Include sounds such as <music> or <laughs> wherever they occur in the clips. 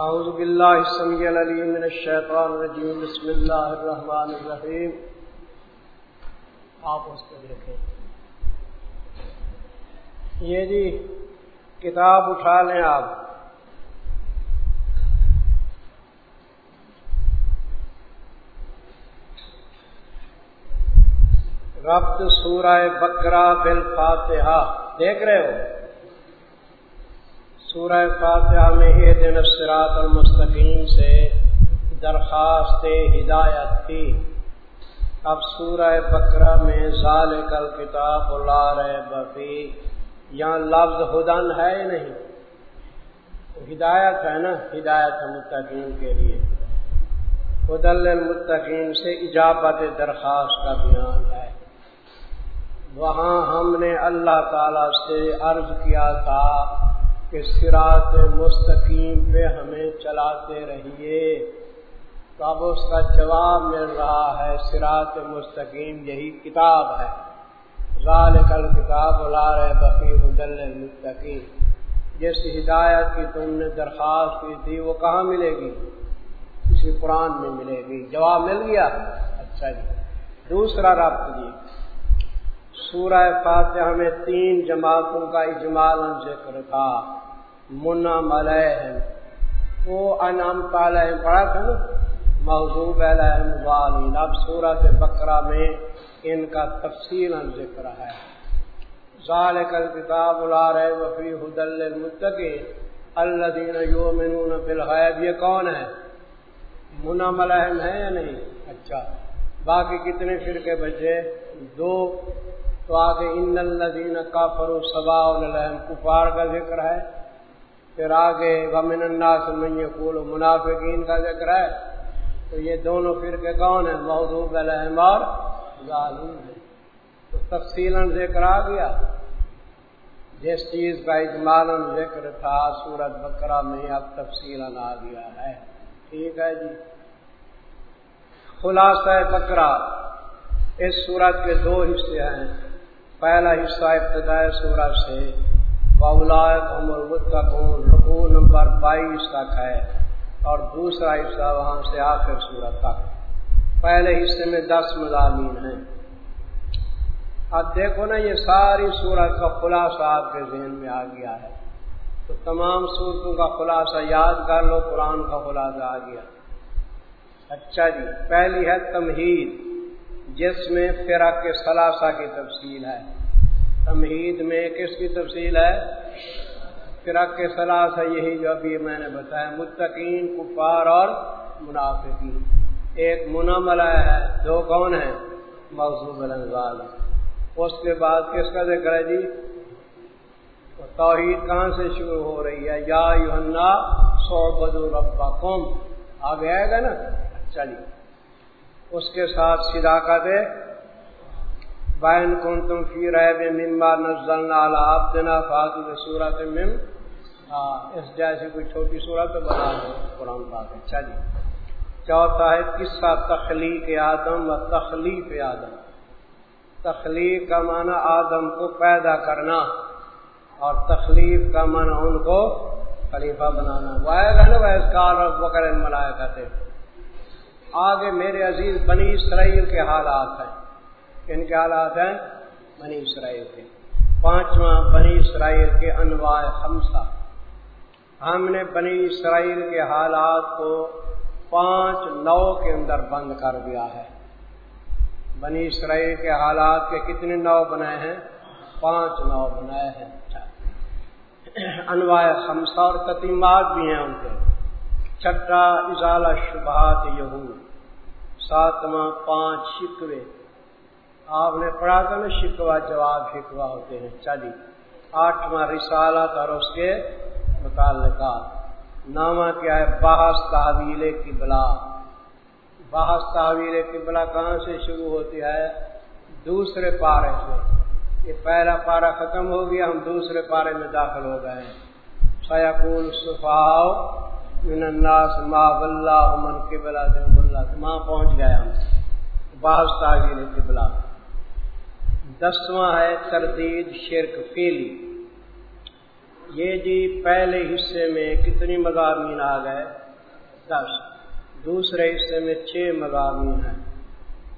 اعوذ باللہ السمیع العلیم من الشیطان الرجیم، بسم اللہ الرحمن الرحیم۔ آپ اس کو دیکھیں یہ جی کتاب اٹھا لیں آپ۔ ربط سورہ بکرا بل فاتحہ دیکھ رہے ہو؟ سورہ فاتحہ میں یہ دن سراط المستقیم سے درخواست ہدایت تھی اب سورہ بکرا میں ظال کل کتاب لا رہے بفی یہاں لفظ ہدن ہے نہیں۔ ہدایت ہے نا، ہدایت متقین کے لیے۔ خدل المتقین سے اجابت درخواست کا بیان ہے۔ وہاں ہم نے اللہ تعالی سے عرض کیا تھا کہ سرات مستقیم پہ ہمیں چلاتے رہیے۔ تو اب اس کا جواب مل رہا ہے سرات مستقیم، یہی کتاب ہے۔ ظال کل کتاب لا رہے بقیر دل مستقیم جس ہدایت کی تم نے درخواست کی تھی، وہ کہاں ملے گی؟ کسی قرآن میں ملے گی۔ جواب مل گیا؟ اچھا جی۔ دوسرا رابط جی سورہ فاتحہ میں تین جماعتوں کا اجمال ذکر تھا منا ملح وہ انعام تعالی پڑھا تھا نا؟ محضوب علیہ اب سورت بکرا میں ان کا تفصیل ذکر ہے۔ ظال کل کتاب الا رہے وفی حدل المتقی اللہ دین یومنون بالغیب یہ کون ہے؟ منا ملحم ہے یا نہیں؟ اچھا باقی کتنے فرقے بچے؟ دو۔ تو آگے ان الدین کافر و صبا کفار کا ذکر ہے۔ پھر آگے غمن الناس من یقول منافقین کا ذکر ہے۔ تو یہ دونوں فرقے کون ہیں؟ محدود الحم اور ظالم ہے تو تفصیل ذکر آ گیا۔ جس چیز کا اجمال ذکر تھا سورت بکرا میں اب تفصیل آ گیا ہے۔ ٹھیک ہے جی۔ خلاصہ بکرا اس سورت کے دو حصے ہیں۔ پہلا حصہ ابتدائی سورت سے رقو نمبر بائیس تک ہے اور دوسرا حصہ وہاں سے آخر سورت تک۔ پہلے حصے میں دس مضامین ہیں۔ اب دیکھو نا، یہ ساری سورت کا خلاصہ آپ کے ذہن میں آ گیا ہے۔ تو تمام صورتوں کا خلاصہ یاد کر لو، قرآن کا خلاصہ آ گیا۔ اچھا جی پہلی ہے تمہید۔ جس میں فرق کے ثلاثہ کی تفصیل ہے۔ تمہید میں کس کی تفصیل ہے؟ فرق کے ثلاثہ یہی جو ابھی میں نے بتایا، متقین، کفار اور منافقین۔ ایک منملہ ہے، دو کون ہیں؟ موضوع الزال اس کے بعد کس کا ذکر ہے جی؟ توحید کہاں سے شروع ہو رہی ہے؟ یا یونا سو بدو ربا قوم آگے آئے گا نا؟ چلیے۔ اس کے ساتھ صداقت بین کن تم فی رہے ممبا نزل آپ دینا فاتو صورت مم اس جیسی کوئی چھوٹی صورت بنا دو، قرآن پاک اچھا جی چوتھا ہے، قصہ تخلیق آدم و تخلیف آدم۔ تخلیق کا معنی آدم کو پیدا کرنا اور تخلیف کا معنی ان کو خلیفہ بنانا۔ وہ آئے گا نا وہ کار اور بکر ملایا کرتے آگے میرے عزیز بنی اسرائیل کے حالات ہیں۔ ان کے حالات ہیں بنی اسرائیل کے۔ پانچواں بنی اسرائیل کے انواع خمسہ۔ ہم نے بنی اسرائیل کے حالات کو پانچ نو کے اندر بند کر دیا ہے۔ بنی اسرائیل کے حالات کے کتنے نو بنائے ہیں؟ پانچ نو بنائے ہیں۔ انواع خمسہ اور تتیمات بھی ہیں ان کے۔ چھٹا اضالہ شبہات، یہود۔ ساتواں پانچ شکوے۔ آپ نے پڑھا تھا نا شکوا جواب شکوا ہوتے ہیں۔ چلی آٹھواں رسالت اور اس کے متعلقات۔ نامہ کیا ہے؟ بحث تحویل کی بلا بحث تحویل کی بلا کہاں سے شروع ہوتی ہے؟ دوسرے پارے سے۔ یہ پہلا پارا ختم ہو گیا، ہم دوسرے پارے میں داخل ہو گئے ہیں۔ سیقول صفاؤ من الناس ما واللہ من قبلہ دم اللہ وہاں پہنچ گئے ہم۔ بحث تعویل قبلہ۔ دسواں ہے تردید، شرک، فیلی۔ یہ جی پہلے حصے میں کتنی مضامین آ گئے؟ دس۔ دوسرے حصے میں چھ مضامین ہیں۔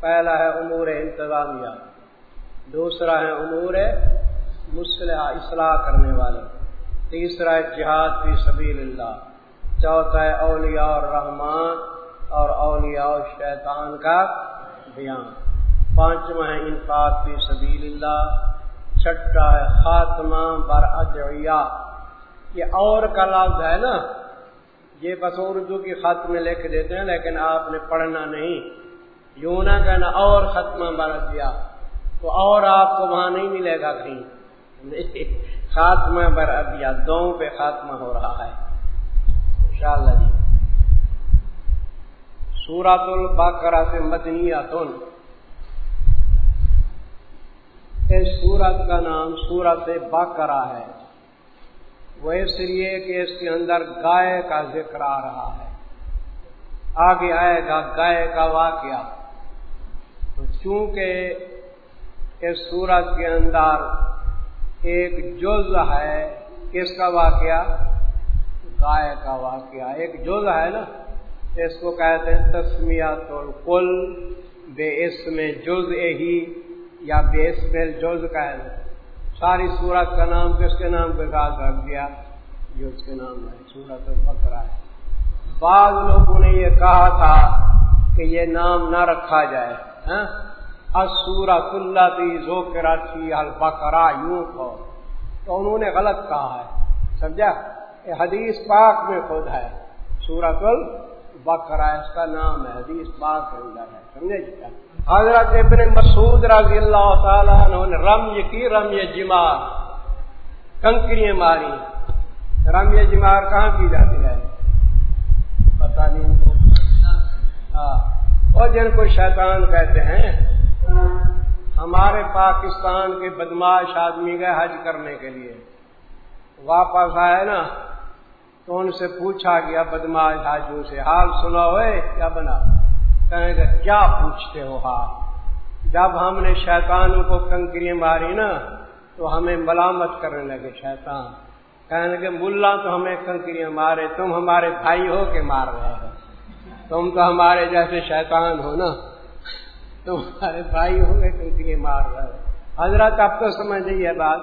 پہلا ہے امور انتظامیہ۔ دوسرا ہے امور مسلح اصلاح کرنے والے۔ تیسرا ہے جہاد فی سبیل اللہ۔ چوتھا ہے اولیاء الرحمان اور اولیاء شیطان کا بیان۔ پانچواں ہے انفاق فی سبیل اللہ چھٹا ہے خاتمہ بر ادعیہ یہ اور کا لفظ ہے نا، یہ بس اردو کی خط میں لکھ دیتے ہیں لیکن آپ نے پڑھنا نہیں۔ یوں نہ کہنا اور ختمہ بر دیا تو اور آپ کو وہاں نہیں ملے گا کہیں۔ <laughs> خاتمہ بر ادیا دو پہ خاتمہ ہو رہا ہے۔ انشاءاللہ جی۔ سورت البقرہ سے مدنیاتن اس سورت کا نام سورت بقرہ ہے۔ وہ اس لیے کہ اس کے اندر گائے کا ذکر آ رہا ہے۔ آگے آئے گا گائے کا واقعہ۔ تو چونکہ اس سورت کے اندر ایک جز ہے، کس کا واقعہ؟ گائے کا واقعہ۔ ایک جز ہے نا، اس کو کہتے ہیں تسمیات القل بے اس میں جز ہی یا بیس میل جوز کا ساری سورت کا نام کس کے نام پہ ساتھ رکھ دیا؟ جو اس کے نام ہے، سورت بکرا ہے۔ بعض لوگوں نے یہ کہا تھا کہ یہ نام نہ رکھا جائے ہاں؟ سورت اللہ تی زو کراچی البکرا یوں کو تو انہوں نے غلط کہا ہے، سمجھا؟ حدیث پاک میں خود ہے۔ سورت البکرا اس کا نام ہے، حدیث پاک کے اندر ہے۔ سمجھے جی؟ حضرت ابن مسعود رضی اللہ تعالیٰ عنہ نے رمی کی، رمی جمار۔ کنکریاں ماری۔ رمی جمار کہاں کی جاتی ہے؟ پتا نہیں۔ ہاں۔ اور جن کو شیطان کہتے ہیں، ہمارے پاکستان کے بدماش آدمی گئے حج کرنے کے لیے۔ واپس آئے نا۔ تو ان سے پوچھا گیا بدماش حاجوں سے حال سنا ہوئے کیا بنا؟ کہیں گے کیا پوچھتے ہو ہاں جب ہم نے شیطانوں کو کنکری ماری نا، تو ہمیں ملامت کرنے لگے شیطان۔ کہنے لگے، ملا تو ہمیں کنکریاں مارے، تم ہمارے بھائی ہو کے مار رہے ہو۔ تم تو ہمارے جیسے شیطان ہو نا۔ تم ہمارے بھائی ہو گے کنکری مار رہے ہو۔ حضرت اب تو سمجھ ہے بات؟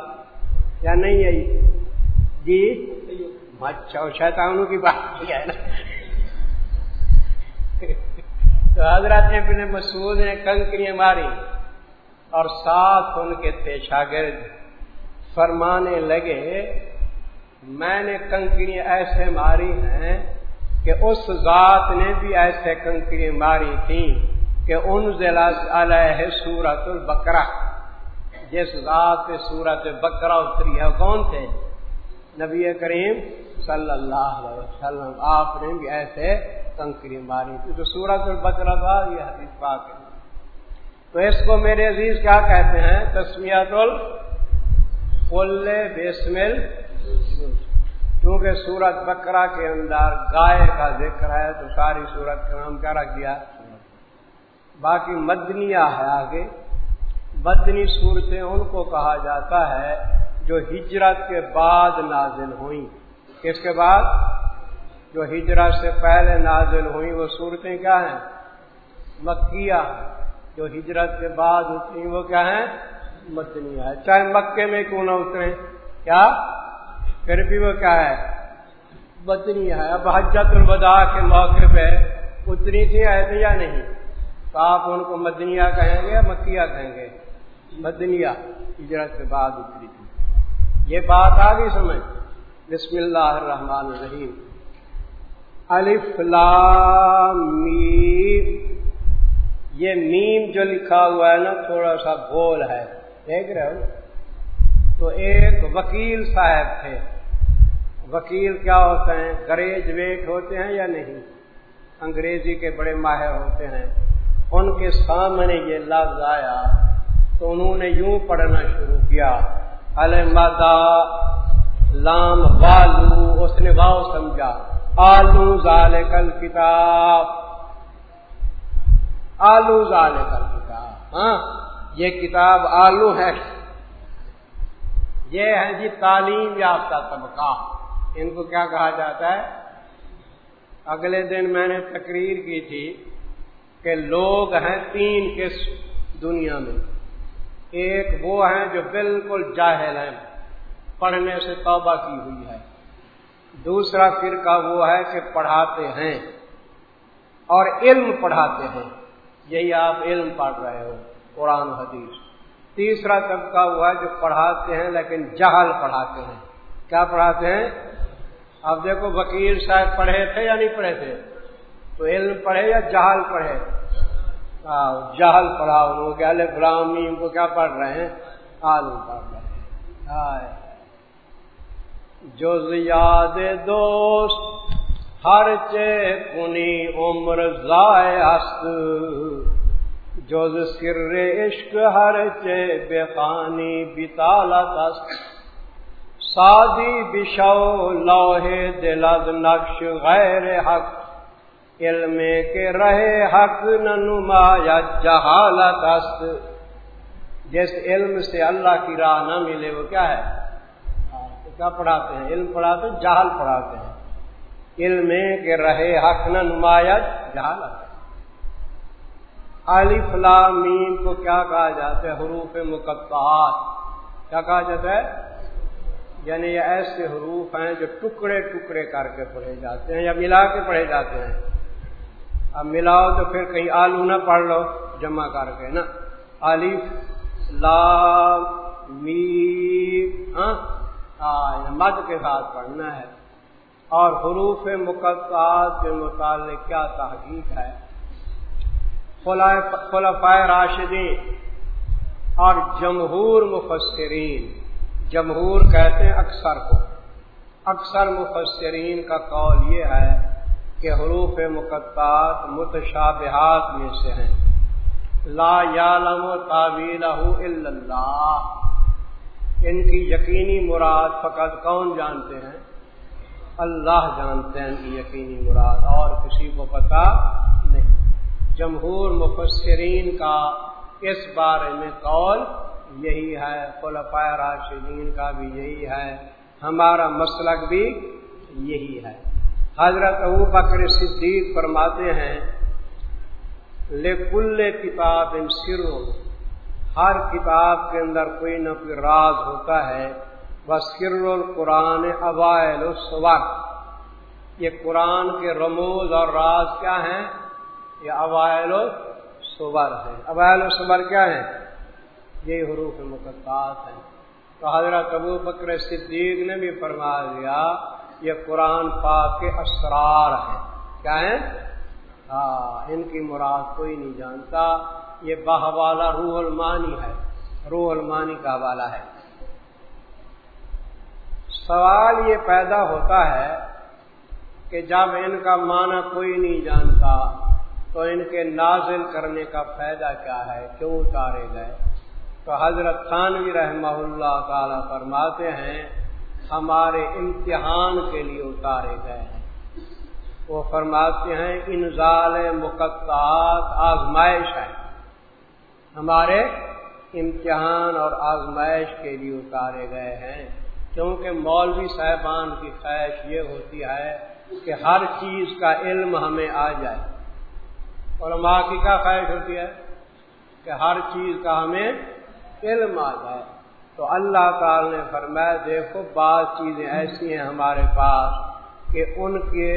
یا نہیں ہے جی؟ اچھا شیطانوں کی بات کیا ہے نا۔ تو حضرت نے ابن مسعود نے کنکریاں ماری اور ساتھ ان کے تھے شاگرد فرمانے لگے، میں نے کنکریاں ایسے ماری ہیں کہ اس ذات نے بھی ایسے کنکریاں ماری تھیں کہ ان ضلع علیہ سورت البکرا جس ذات سورت بکرا اتری ہے کون تھے؟ نبی کریم صلی اللہ علیہ وسلم، آپ نے بھی ایسے کنکری ماری تھی تو سورت البکرا تھا، یہ حدیث پاک ہے۔ تو اس کو میرے عزیز کیا کہتے ہیں؟ تسمیت بیسمل کیونکہ سورت بکرا کے اندر گائے کا ذکر ہے، تو ساری سورت کا نام کیا رکھ دیا؟ باقی مدنیا ہے آگے۔ مدنی صورتیں ان کو کہا جاتا ہے جو ہجرت کے بعد نازل ہوئی کس کے بعد؟ جو ہجرت سے پہلے نازل ہوئی وہ صورتیں کیا ہیں؟ مکیہ۔ جو ہجرت کے بعد اتری وہ کیا ہیں؟ مدنی ہے چاہے مکے میں کیوں نہ اترے کیا؟ پھر بھی وہ کیا ہے؟ مدنی ہے اب حجت الوداع کے موقع پہ اتری تھی ایسے یا نہیں؟ تو آپ ان کو مدنیا کہیں گے یا مکیہ کہیں گے؟ مدنیا ہجرت کے بعد اتری تھی۔ یہ بات آ گئی سمجھ۔ بسم اللہ الرحمن الرحیم۔ الف لام میم۔ یہ میم جو لکھا ہوا ہے نا، تھوڑا سا گول ہے۔ دیکھ رہے ہو؟ تو ایک وکیل صاحب تھے۔ وکیل کیا ہوتے ہیں؟ گریجویٹ ہوتے ہیں یا نہیں؟ انگریزی کے بڑے ماہر ہوتے ہیں۔ ان کے سامنے یہ لفظ آیا تو انہوں نے یوں پڑھنا شروع کیا۔ المدا لام والو، اس نے واؤ سمجھا۔ آلو زال کل کتاب آلو زال کل کتاب ہاں یہ کتاب آلو ہے۔ یہ ہے جی تعلیم یافتہ طبقہ۔ ان کو کیا کہا جاتا ہے؟ اگلے دن میں نے تقریر کی تھی کہ لوگ ہیں تین کس دنیا میں۔ ایک وہ ہیں جو بالکل جاہل ہیں۔ پڑھنے سے توبہ کی ہوئی ہے۔ دوسرا فرقہ وہ ہے کہ پڑھاتے ہیں اور علم پڑھاتے ہیں۔ یہی آپ علم پڑھ رہے ہو، قرآن حدیث۔ تیسرا طبقہ وہ ہے جو پڑھاتے ہیں لیکن جہل پڑھاتے ہیں۔ کیا پڑھاتے ہیں؟ اب دیکھو وکیل صاحب پڑھے تھے یا نہیں پڑھے تھے؟ تو علم پڑھے یا جہل پڑھے؟ جہل پڑھا انہوں کہ الف کو کیا پڑھ رہے ہیں؟ آلو پڑھ رہے ہیں جو زیاد دوست ہر چے کنی عمر ضائع است، جو سر عشق ہر چے بے خانی بتالت است. سادی بشو، لوہے دلد نقش غیر حق علم کے رہے حق نما یا جہالت است۔ جس علم سے اللہ کی راہ نہ ملے وہ کیا ہے؟ کیا پڑھاتے ہیں؟ علم پڑھاتے ہیں، جہل پڑھاتے ہیں۔ علم کے رہے حق نہ نمایاں جہالت علی فلامین کو کیا کہا جاتا ہے؟ حروف مقطعات۔ کیا کہا جاتا ہے؟ یعنی یہ ایسے حروف ہیں جو ٹکڑے ٹکڑے کر کے پڑھے جاتے ہیں یا ملا کے پڑھے جاتے ہیں۔ اب ملاؤ تو پھر کہیں آلو نہ پڑھ لو، جمع کر کے، نا؟ علیف لا می ہاں؟ مد کے ساتھ پڑھنا ہے۔ اور حروف مقدات کے متعلق کیا تحقیق ہے؟ خلفائے راشدین اور جمہور مفسرین۔ جمہور کہتے ہیں اکثر کو۔ اکثر مفسرین کا قول یہ ہے کہ حروف مقطعات متشابہات میں سے ہیں۔ لا یعلم تعویلہ الا اللہ۔ ان کی یقینی مراد فقط کون جانتے ہیں؟ اللہ جانتے ہیں ان کی یقینی مراد، اور کسی کو پتا نہیں۔ جمہور مفسرین کا اس بارے میں قول یہی ہے خلفۂ راشدین کا بھی یہی ہے، ہمارا مسلک بھی یہی ہے۔ حضرت ابو بکر صدیق فرماتے ہیں لکل کتاب ان سرو، ہر کتاب کے اندر کوئی نہ کوئی راز ہوتا ہے بس سر القرآن اوائل السور یہ قرآن کے رموز اور راز کیا ہیں؟ یہ اوائل الصور ہے اوائل الصور کیا ہے یہ حروف مقدات ہیں۔ تو حضرت ابو بکر صدیق نے بھی فرما دیا یہ قرآن پاک کے اسرار ہیں۔ کیا ہیں؟ ہاں ان کی مراد کوئی نہیں جانتا۔ یہ والا روح المانی ہے۔ روح المانی کا حوالہ ہے۔ سوال یہ پیدا ہوتا ہے کہ جب ان کا معنی کوئی نہیں جانتا تو ان کے نازل کرنے کا فائدہ کیا ہے، کیوں اتارے گئے؟ تو حضرت خانوی رحمہ اللہ تعالی فرماتے ہیں ہمارے امتحان کے لیے اتارے گئے۔ ہیں وہ فرماتے ہیں انزال مقطعات آزمائش ہے۔ ہمارے امتحان اور آزمائش کے لیے اتارے گئے ہیں۔ کیونکہ مولوی صاحبان کی خواہش یہ ہوتی ہے کہ ہر چیز کا علم ہمیں آ جائے۔ اور ماں کی کیا خواہش ہوتی ہے؟ کہ ہر چیز کا ہمیں علم آ جائے۔ تو اللہ تعالی نے فرمایا، دیکھو، بعض چیزیں ایسی ہیں ہمارے پاس کہ ان کے،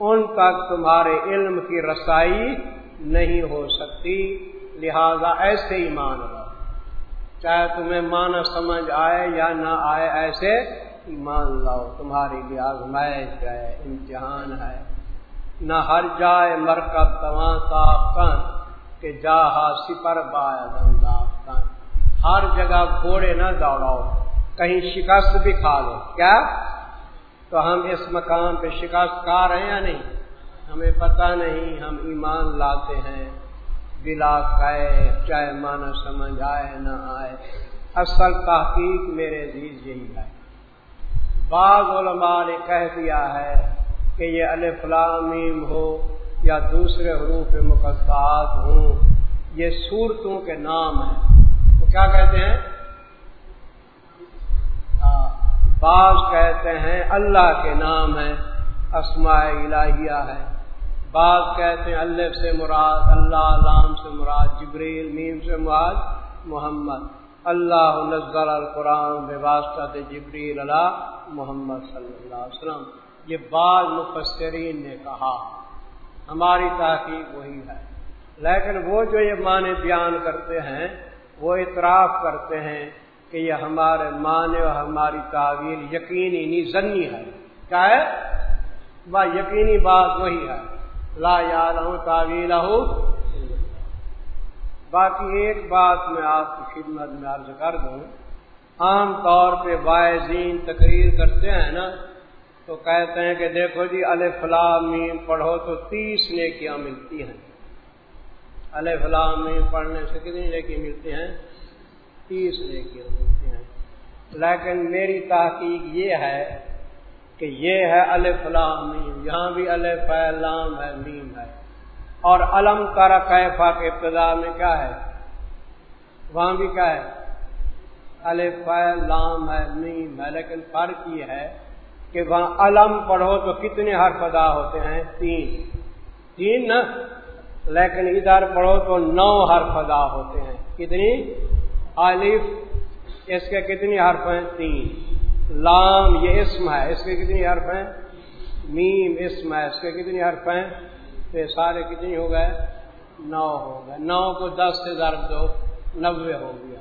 ان تک تمہارے علم کی رسائی نہیں ہو سکتی، لہذا ایسے ہی مان لو چاہے تمہیں مانا سمجھ آئے یا نہ آئے، ایسے مان لو تمہاری لیے آزمائش ہے، امتحان ہے۔ نہ ہر جائے مرکب تواں کن کہ جاہا سپر بایا دندا ہر جگہ گھوڑے نہ دوڑاؤ، کہیں شکست بھی کھا لو۔ کیا؟ تو ہم اس مقام پہ شکست کھا رہے ہیں یا نہیں؟ ہمیں پتہ نہیں، ہم ایمان لاتے ہیں۔ بلا کہے چاہے مانا سمجھ آئے نہ آئے۔ اصل تحقیق میرے عزیز یہی ہے۔ بعض علماء نے کہہ دیا ہے کہ یہ الفلامیم ہو یا دوسرے حروف مقدات ہوں، یہ صورتوں کے نام ہیں۔ کیا کہتے ہیں؟ بعض کہتے ہیں اللہ کے نام ہے، اسماء الہیہ ہے۔ بعض کہتے ہیں اللہ سے مراد، اللہ علام سے مراد، جبریل، میم سے مراد، محمد۔ اللہ نزل القرآن، بے واسطہ جبریل اللہ محمد صلی اللہ علیہ وسلم۔ یہ بعض مفسرین نے کہا۔ ہماری تحقیق وہی ہے۔ لیکن وہ جو یہ معنی بیان کرتے ہیں وہ اعتراف کرتے ہیں کہ یہ ہمارے معنی اور ہماری تعویل یقینی نہیں، زنی ہے۔ کیا ہے؟ وہ یقینی بات وہی ہے۔ لا یاد ہوں تعویل باقی ایک بات میں آپ کی خدمت میں عرض کر دوں۔ عام طور پہ واعظین تقریر کرتے ہیں نا، تو کہتے ہیں کہ دیکھو جی فلام میم پڑھو تو تیس نیکیاں ملتی ہیں۔ فلام میم پڑھنے سے کتنی نیکی ملتی ہیں؟ تیس نیکیاں ملتی ہیں۔ لیکن میری تحقیق یہ ہے کہ یہ ہے الفلام میم۔ یہاں بھی الفلام ہے میم ہے۔ اور علم کرا کیفا کے ابتدا میں کیا ہے؟ وہاں بھی کیا ہے؟ الف لام ہے، میم ہے۔ لیکن فرق یہ ہے کہ وہاں علم پڑھو تو کتنے حرف ادا ہوتے ہیں؟ تین۔ تین نا؟ لیکن ادھر پڑھو تو نو حرف ادا ہوتے ہیں۔ کتنی؟ الف، اس کے کتنی حرف ہیں؟ تین۔ لام، یہ اسم ہے۔ اس کے کتنی حرف ہیں؟ میم، اسم ہے۔ اس کے کتنی حرف ہیں؟ تو یہ سارے کتنی ہو گئے؟ نو ہو گئے۔ نو کو دس سے ضرب دو، نوے ہو گیا۔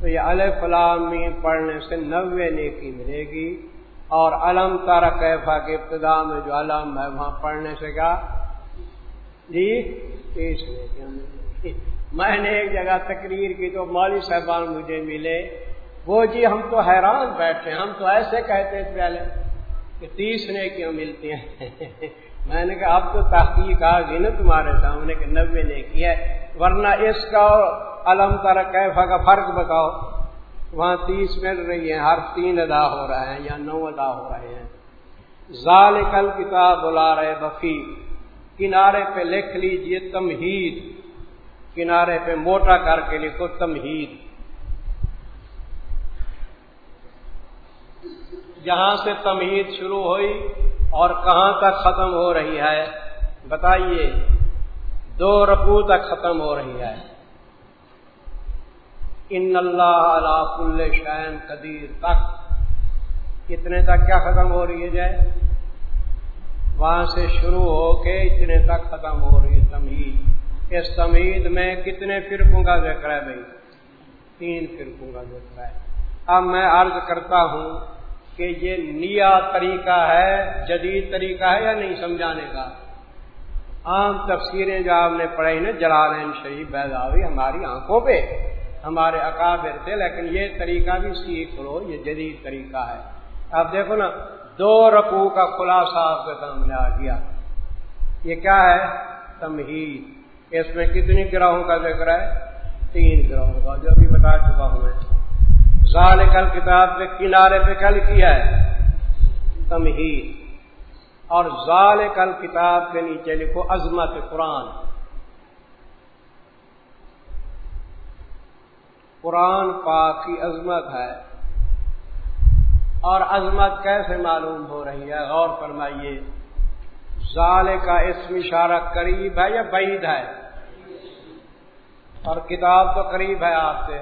تو یہ الف، لام، میم پڑھنے سے نوے نیکی ملے گی۔ اور علم تارا کیفا کے ابتدا میں جو علم ہے، وہاں پڑھنے سے کیا؟ جی تیس میں نے ایک جگہ تقریر کی تو مولوی صاحبان مجھے ملے۔ وہ جی ہم تو حیران بیٹھے ہم تو ایسے کہتے تھے پہلے کہ تیس نے کیوں ملتی ہیں۔ <laughs> میں نے کہا، اب تو تحقیق آ گئی نا تمہارے سامنے کہ نبے نے کیا ورنہ اس کا علم کیفا کا فرق بتاؤ۔ وہاں تیس مل رہی ہیں، ہر تین ادا ہو رہے ہیں یا نو ادا ہو رہے ہیں۔ ظال کل کتاب بلا رہے بفی کنارے پہ لکھ لیجیے تمہید، کنارے پہ موٹا کر کے لکھو تمہید۔ جہاں سے تمہید شروع ہوئی اور کہاں تک ختم ہو رہی ہے، بتائیے، دو رقو تک ختم ہو رہی ہے۔ ان اللہ کل شین قدیر۔ تک، کتنے تک کیا ختم ہو رہی ہے جائے؟ وہاں سے شروع ہو کے اتنے تک ختم ہو رہی ہے تمید اس تمید میں کتنے فرقوں کا ذکر ہے بھائی؟ تین فرقوں کا ذکر ہے۔ اب میں عرض کرتا ہوں کہ یہ نیا طریقہ ہے، جدید طریقہ ہے یا نہیں سمجھانے کا؟ عام تفسیریں جو آپ نے پڑھی نا جلالین شریف بیداوی ہماری آنکھوں پہ، ہمارے اکابر تھے، لیکن یہ طریقہ بھی سیکھ لو، یہ جدید طریقہ ہے۔ اب دیکھو نا دو رقو کا خلاصہ آپ کے سامنے آ گیا۔ یہ کیا ہے؟ تمہید۔ اس میں کتنی گروہوں کا ذکر ہے؟ تین گروہوں کا، جو بھی بتا چکا ہوں میں۔ ظال کل کتاب کے کنارے پہ کل کیا ہے؟ تمہید۔ اور ظال کل کتاب کے نیچے لکھو عظمت قرآن۔ قرآن پاک کی عظمت ہے۔ اور عظمت کیسے معلوم ہو رہی ہے؟ غور فرمائیے۔ ظال کا اسم اشارہ قریب ہے یا بعید ہے؟ اور کتاب تو قریب ہے آپ سے۔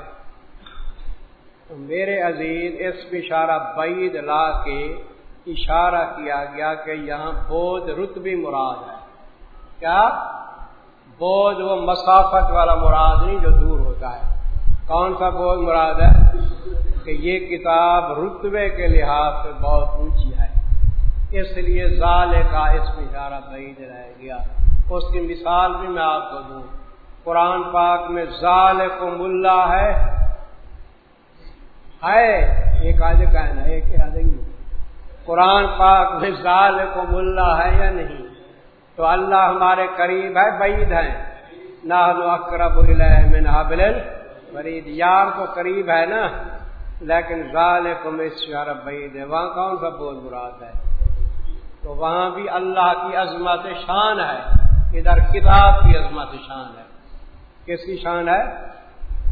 تو میرے عزیز، اسم اشارہ بعید لا کے اشارہ کیا گیا کہ یہاں بودھ رتبی مراد ہے۔ کیا؟ بودھ وہ مسافت والا مراد نہیں جو دور ہوتا ہے۔ کون سا بودھ مراد ہے؟ کہ یہ کتاب رتبے کے لحاظ سے بہت اونچی ہے۔ اس لیے ظال کا اس میں اشارہ بعید رہ گیا۔ اس کی مثال بھی میں آپ کو دوں۔ قرآن پاک میں ظال کو ملا ہے۔ ایک آج کہنا ایک قرآن پاک میں ظال کو ملا ہے یا نہیں؟ تو اللہ ہمارے قریب ہے، بعید ہے نہ اکرب من حبل فرید یار تو قریب ہے نا۔ لیکن ظال کو بعید ہے وہاں کون سا بول مراد ہے؟ تو وہاں بھی اللہ کی عظمت شان ہے، ادھر کتاب کی عظمت شان ہے۔ کس کی شان ہے؟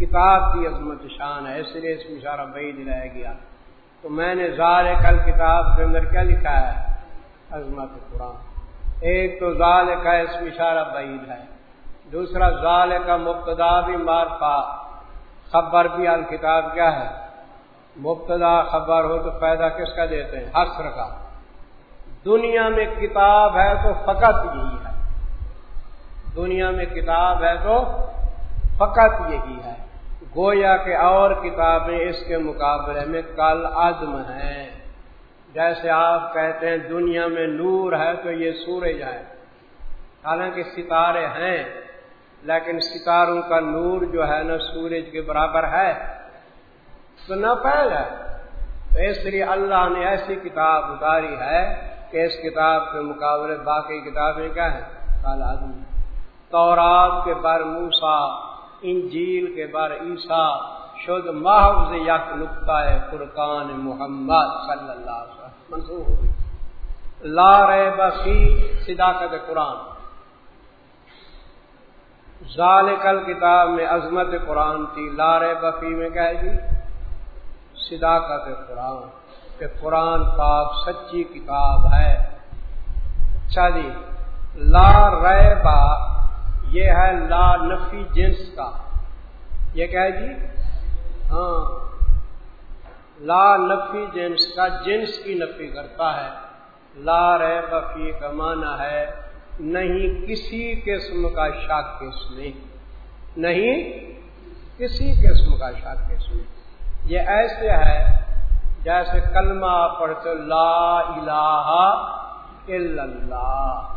کتاب کی عظمت شان ہے، اس لیے اس میں اشارہ بعید رہ گیا۔ تو میں نے زال کل کتاب کے اندر کیا لکھا ہے؟ عظمت قرآن۔ ایک تو زال کا اس اشارہ بعید ہے دوسرا زال کا مبتدا بھی مارفا۔ خبر بھی الکتاب کیا ہے؟ مبتدا خبر ہو تو پیدا کس کا دیتے ہیں؟ حسر کا۔ دنیا میں کتاب ہے تو فقط یہی ہے۔ دنیا میں کتاب ہے تو فقط یہی ہے۔ گویا کہ اور کتابیں اس کے مقابلے میں کل عزم ہیں۔ جیسے آپ کہتے ہیں دنیا میں نور ہے تو یہ سورج ہے۔ حالانکہ ستارے ہیں، لیکن ستاروں کا نور جو ہے نا سورج کے برابر ہے۔ تو نہ پہل ہے۔ تو اس لیے اللہ نے ایسی کتاب اتاری ہے کہ اس کتاب کے مقابلے باقی کتابیں کیا ہیں؟ کال آدمی تورات کے بر موسا انجیل کے بر عیسیٰ، شد محض یک نقطہ ہے فرقان محمد صلی اللہ علیہ وسلم۔ منسوخ ہو گئی۔ لا رے بسی صداقت قرآن۔ ذالکل کتاب میں عظمت قرآن تھی۔ لار بفی میں کہے گی جی؟ صداقت قرآن، کہ قرآن پاک سچی کتاب ہے۔ اچھا جی لا رے با یہ ہے لا نفی جنس کا۔ یہ کہے جی؟ ہاں۔ لا نفی جنس کا، جنس کی نفی کرتا ہے۔ لا رے بفی کا معنی ہے، نہیں کسی قسم کا شک اس میں۔ نہیں کسی قسم کا شک اس میں۔ یہ ایسے ہے جیسے کلمہ پڑھتے لا الہ الا اللہ۔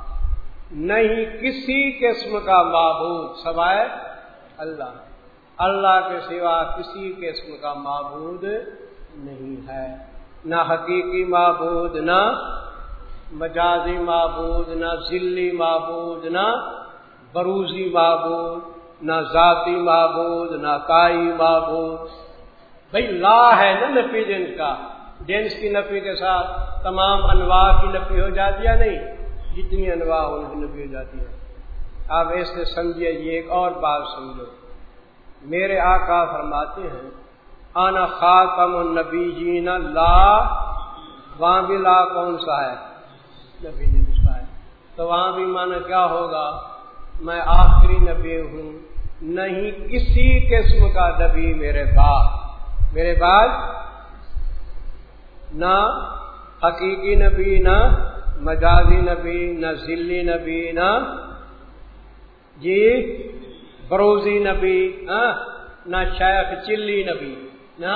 نہیں کسی قسم کا معبود سوائے اللہ۔ اللہ کے سوا کسی قسم کا معبود نہیں ہے۔ نہ حقیقی معبود، نہ مجازی معبود، نہ ذلی معبود، نہ بروزی معبود، نہ ذاتی معبود، نہ کائی معبود۔ بھائی لا ہے نا نفی جنس کا۔ جنس کی نفی کے ساتھ تمام انواع کی نفی ہو جاتی ہے نہیں؟ جتنی انواع ان کی نفی ہو جاتی ہے۔ آپ ایسے سمجھیے، یہ ایک اور بات سمجھو۔ میرے آقا فرماتے ہیں، آنا خاتم النبی جینا لا، وہاں بھی لا کون سا ہے؟ نبی ہے۔ تو وہاں بھی مانا کیا ہوگا؟ میں آخری نبی ہوں، نہیں کسی قسم کا نبی میرے بعد میرے بعد، نہ حقیقی نبی، نہ مجازی نبی، نہ ذلی نبی، نہ جی بروزی نبی ہاں نہ شیخ چلی نبی، نہ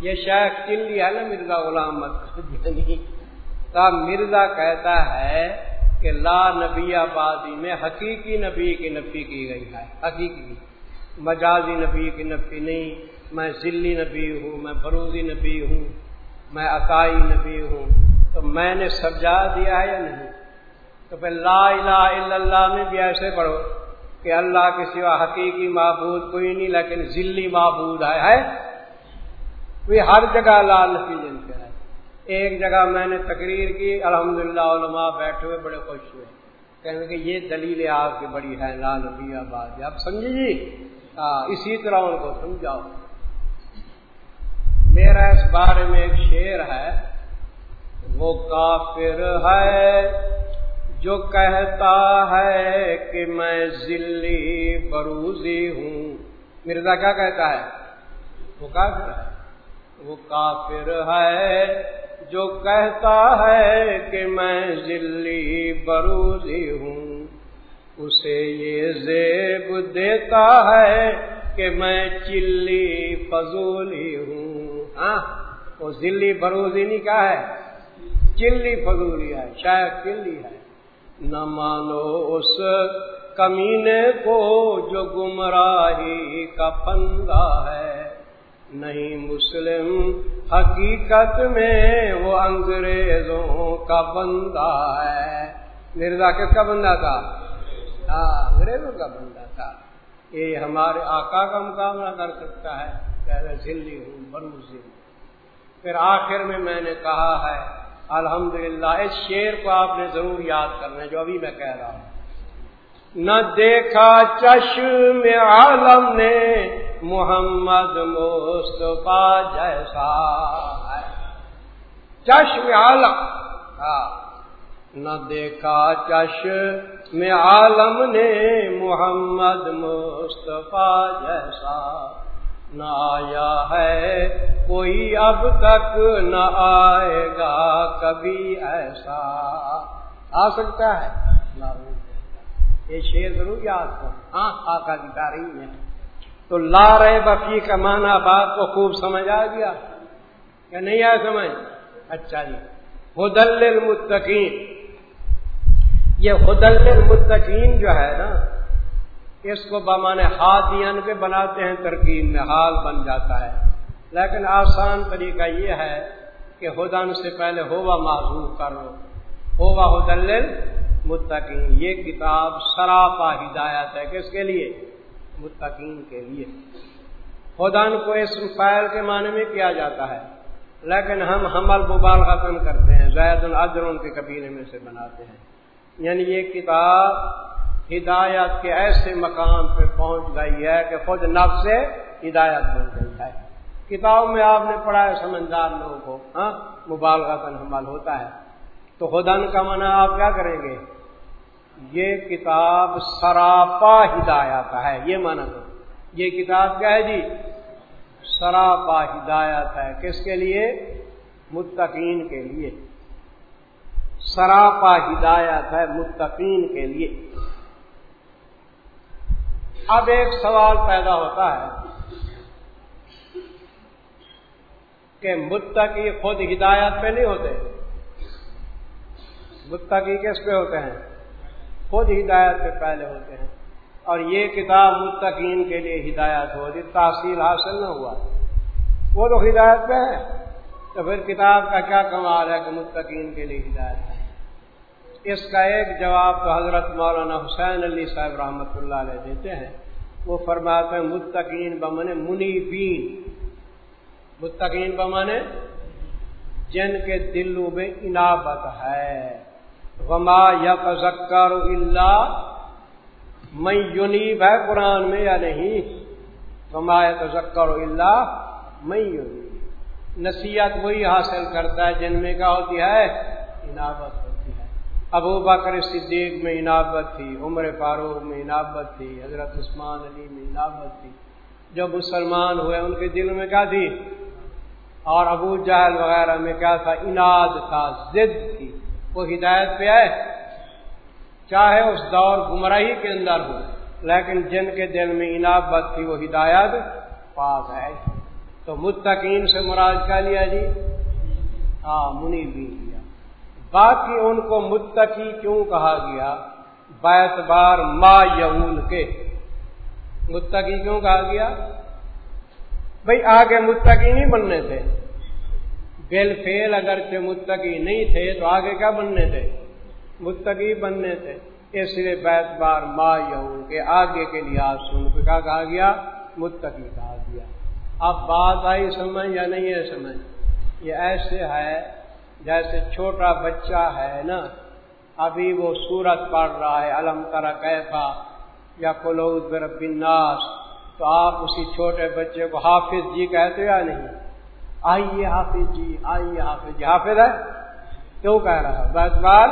یہ شیخ چلی ہے نا مرزا غلام کا مرزا کہتا ہے کہ لا نبی آبادی میں حقیقی نبی کی نفی کی گئی ہے، حقیقی۔ مجازی نبی کی نفی نہیں میں ذلی نبی ہوں، میں بروزی نبی ہوں، میں عقائی نبی ہوں، تو میں نے سمجھا دیا ہے یا نہیں؟ تو پھر لا الہ الا اللہ میں بھی ایسے پڑھو کہ اللہ کے سوا حقیقی معبود کوئی نہیں، لیکن ذلی معبود ہے کوئی ہر جگہ لال نفی جن کے ہے ایک جگہ میں نے تقریر کی، الحمدللہ علماء بیٹھے ہوئے بڑے خوش ہوئے۔ کہنے کہ یہ دلیل آپ کی بڑی ہے، لا نبی آباد۔ آپ سمجھے جی؟ ہاں اسی طرح ان کو سمجھاؤ۔ میرا اس بارے میں ایک شعر ہے، وہ کافر ہے جو کہتا ہے کہ میں ذلی بروزی ہوں۔ مرزا کیا کہتا ہے؟ وہ کافر ہے۔ وہ کافر ہے جو کہتا ہے کہ میں ذلی بروزی ہوں۔ اسے یہ زیب دیتا ہے کہ میں چلی فضولی ہوں۔ ہاں؟ وہ ذلی بروزی نہیں ہے۔ چلی فضولی ہے، شاید چلی ہے۔ نہ مانو اس کمینے کو جو گمراہی کا پندہ ہے۔ نہیں مسلم، حقیقت میں وہ انگریزوں کا بندہ ہے۔ مرزا کس کا بندہ تھا؟ ہاں انگریزوں کا بندہ تھا۔ یہ ہمارے آقا کا مقابلہ کر سکتا ہے۔ پہلے ذلی ہوں بروزی ہوں پھر آخر میں میں نے کہا ہے، الحمدللہ، اس شعر کو آپ نے ضرور یاد کرنا ہے، جو ابھی میں کہہ رہا ہوں۔ نہ دیکھا چشم عالم نے محمد مصطفیٰ جیسا ہے۔ چشم عالم ہاں۔ نہ دیکھا چش میں عالم نے محمد مصطفیٰ جیسا نہ آیا ہے، کوئی اب تک نہ آئے گا کبھی ایسا۔ آ سکتا ہے؟ یہ شیر ضرور یاد کر ہاں آقا کی تاریخ ہے تو لا رہے بفی کا مانا بات کو خوب سمجھ آ گیا؟ کہ نہیں آیا سمجھ؟ اچھا جی۔ ہدل المتقین یہ ہدل المتقین جو ہے نا اس کو بمان ہادین کے بناتے ہیں، ترکیب میں حال بن جاتا ہے۔ لیکن آسان طریقہ یہ ہے کہ ہدن سے پہلے ہوا معذور کر لو ہوا ہدل متقین۔ یہ کتاب سراپا ہدایت ہے۔ کس کے لیے؟ متقین کے لیے۔ خدان کو اس فائل کے معنی میں کیا جاتا ہے؟ لیکن ہم حمل ببال ختم کرتے ہیں، زید العجر کے قبیلے میں سے بناتے ہیں۔ یعنی یہ کتاب ہدایت کے ایسے مقام پہ پہنچ گئی ہے کہ خود نب سے ہدایت بن گئی ہے۔ کتاب میں آپ نے پڑھا ہے، سمجھدار لوگوں کو ہاں مبال حمل ہوتا ہے۔ تو خدان کا منع آپ کیا کریں گے؟ یہ کتاب سراپا ہدایت ہے، یہ مانا تو۔ یہ کتاب کیا ہے جی؟ سراپا ہدایت ہے۔ کس کے لیے؟ متقین کے لیے۔ سراپا ہدایت ہے متقین کے لیے۔ اب ایک سوال پیدا ہوتا ہے کہ متقی خود ہدایت پہ نہیں ہوتے؟ متقی کس پہ ہوتے ہیں؟ خود ہدایت سے پہلے ہوتے ہیں۔ اور یہ کتاب متقین کے لیے ہدایت ہو جی تحصیل حاصل نہ ہوا۔ وہ تو ہدایت پہ ہے تو پھر کتاب کا کیا کمال ہے کہ متقین کے لیے ہدایت ہے؟ اس کا ایک جواب تو حضرت مولانا حسین علی صاحب رحمۃ اللہ علیہ دیتے ہیں۔ وہ فرماتے ہیں، متقین بمن منی بین متقین بمن جن کے دلوں میں انابت ہے۔ وما یا تذکر اللہ میں یونیب، ہے قرآن میں یا نہیں؟ وما یا تذکر اللہ میں یونیب۔ نصیحت وہی حاصل کرتا ہے جن میں کیا ہوتی ہے؟ انابت۔ ابو بکر صدیق میں انابت تھی، عمر فاروق میں انابت تھی، حضرت عثمان علی میں انابت تھی۔ جو مسلمان ہوئے، ان کے دل میں کیا تھی؟ اور ابو جہل وغیرہ میں کیا تھا؟ اناد تھا، ضد تھی۔ وہ ہدایت پہ آئے، چاہے اس دور گمراہی کے اندر ہو، لیکن جن کے دل میں انابت تھی، وہ ہدایت پاس ہے۔ تو متقین سے مراد کیا لیا جی؟ ہاں منی بھی باقی ان کو متقی کیوں کہا گیا؟ بیت بار ما یون کے۔ متقی کیوں کہا گیا؟ بھائی آگے متقی نہیں بننے تھے۔ بل فیل اگر متقی نہیں تھے تو آگے کیا بننے تھے؟ متقی بننے تھے۔ اس لیے بیت بار ما یوں کے۔ آگے کے لحاظ سن کو کیا کہا گیا؟ متقی کہا گیا۔ اب بات آئی سمجھ یا نہیں ہے سمجھ؟ یہ ایسے ہے جیسے چھوٹا بچہ ہے نا، ابھی وہ سورت پڑھ رہا ہے علم کرا کیفا یا کلوز رب الناس۔ تو آپ اسی چھوٹے بچے کو حافظ جی کہتے یا نہیں؟ آئیے حافظ جی آئیے حافظ جی۔ حافظ ہے؟ کیوں کہہ رہا بس بار،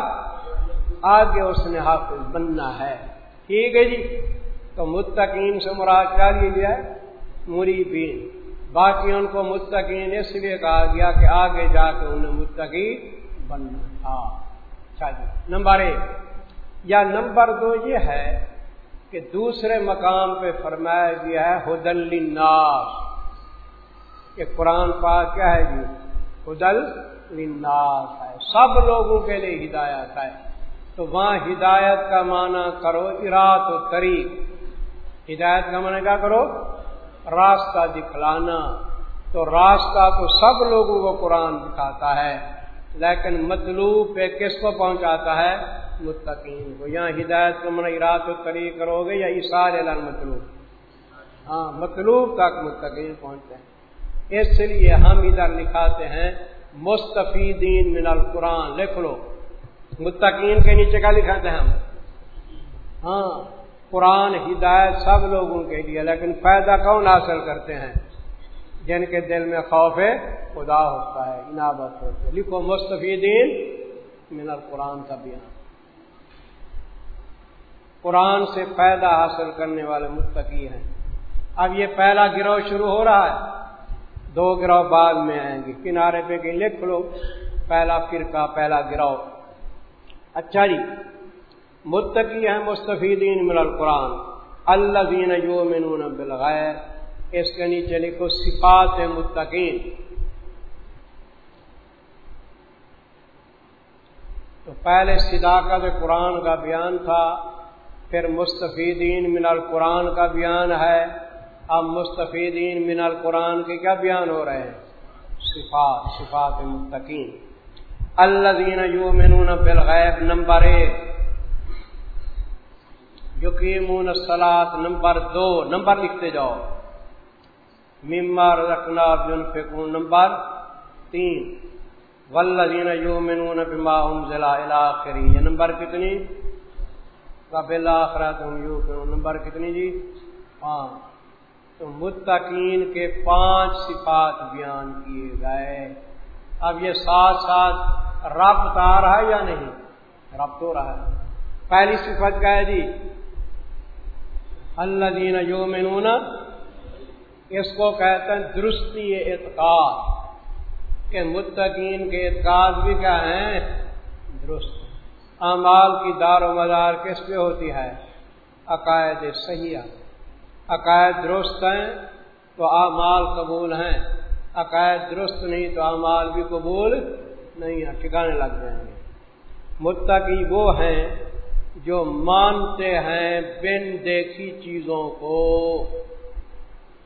آگے اس نے حافظ بننا ہے۔ ٹھیک ہے جی تو متقین سے مراد کیا لیا ہے؟ مری بین باقی ان کو متقین اس لیے کہا گیا کہ آگے جا کے انہیں متقی بننا۔ تھا اچھا جی نمبر ایک۔ یا نمبر دو یہ ہے کہ دوسرے مقام پہ فرمایا گیا ہے حدل ناس کہ قرآن پاک کیا ہے جی؟ خدل لناس ہے۔ سب لوگوں کے لیے ہدایت ہے۔ تو وہاں ہدایت کا معنی کرو ارات و طریق۔ ہدایت کا معنی کیا کرو؟ راستہ دکھلانا تو راستہ تو سب لوگوں کو قرآن دکھاتا ہے، لیکن مطلوب پہ کس کو پہنچاتا ہے؟ متقین کو۔ یہاں ہدایت کا منع ارات و کرو گے یا اشار مطلوب؟ ہاں مطلوب تک متقین پہنچتے ہیں۔ اس لیے ہم ادھر لکھاتے ہیں، مستفیدین من القرآن۔ لکھ لو۔ متقین کے نیچے کا لکھاتے ہیں ہم؟ ہاں۔ قرآن، ہدایت سب لوگوں کے لیے، لیکن فائدہ کون حاصل کرتے ہیں؟ جن کے دل میں خوف خدا ہوتا ہے انابت ہوتی ہے۔ لکھو مستفیدین من القرآن کا بیان قرآن سے فائدہ حاصل کرنے والے متقی ہیں۔ اب یہ پہلا گروہ شروع ہو رہا ہے۔ دو گروہ بعد میں آئیں گے۔ کنارے پہ کہ لکھ لو۔ پہلا فرقہ، پہلا گروہ۔ اچھا جی متقی ہیں، مستفیدین من القرآن. اللہ دین یو بالغیر اس کے نیچے لکھو صفات متقین. تو پہلے صداقت قرآن کا بیان تھا، پھر مستفیدین من القرآن کا بیان ہے. اب مستفیدین من القرآن کے کیا بیان ہو رہے ہیں؟ صفات صفات متقین. اللہ دین یو منون بالغیب نمبر ایک. یقین سلاد نمبر دو، نمبر لکھتے جاؤ۔ ممبر رکھنا جن فکون نمبر تین۔ ولدین یو منون بما ضلع علاقری یہ نمبر کتنی؟ قبل آخرات یو نمبر کتنی جی؟ پانچ۔ تو متقین کے پانچ صفات بیان کیے گئے۔ اب یہ ساتھ ساتھ رب آ رہا ہے یا نہیں؟ رب تو رہا ہے۔ پہلی صفت کیا ہے جی؟ اللہ دین یو منون اس کو کہتے ہیں درستی اعتقاد، کہ متقین کے اعتقاد بھی کیا ہیں؟ درست۔ اعمال کی دار و مدار کس پہ ہوتی ہے؟ عقائد صحیح عقائد درست ہیں تو اعمال قبول ہیں، عقائد درست نہیں تو اعمال بھی قبول نہیں ہے ٹھکانے لگ جائیں گے۔ متقی وہ ہیں جو مانتے ہیں بن دیکھی چیزوں کو،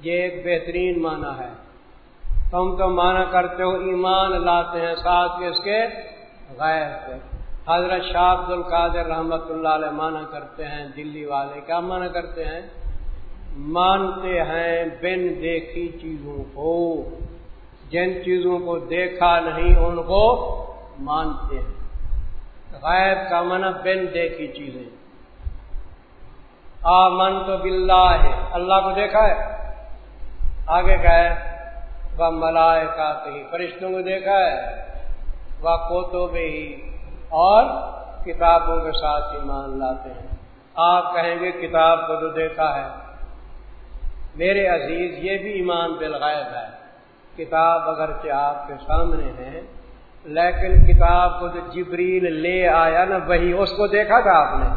یہ ایک بہترین معنی ہے۔ تم تو مانا کرتے ہو ایمان لاتے ہیں، ساتھ کے اس کے غیر سے۔ حضرت شاہ عبد القادر رحمت اللہ علیہ مانا کرتے ہیں، دلی والے کیا مانا کرتے ہیں؟ مانتے ہیں بن دیکھی چیزوں کو۔ جن چیزوں کو دیکھا نہیں، ان کو مانتے ہیں۔ غائب کا من بن دیکھی چیزیں۔ آ من تو بلّہ ہے اللہ کو دیکھا ہے؟ آگے کا ہے، وہ ملائے کا فرشتوں کو دیکھا ہے، وہ کوتوں میں ہی اور کتابوں کے ساتھ ایمان لاتے ہیں۔ آپ کہیں گے، کتاب کو تو دیکھا ہے۔ میرے عزیز، یہ بھی ایمان بالغائب ہے۔ کتاب اگرچہ آپ کے سامنے ہے لیکن کتاب کو جو جبریل لے آیا نا، وہی اس کو دیکھا تھا آپ نے؟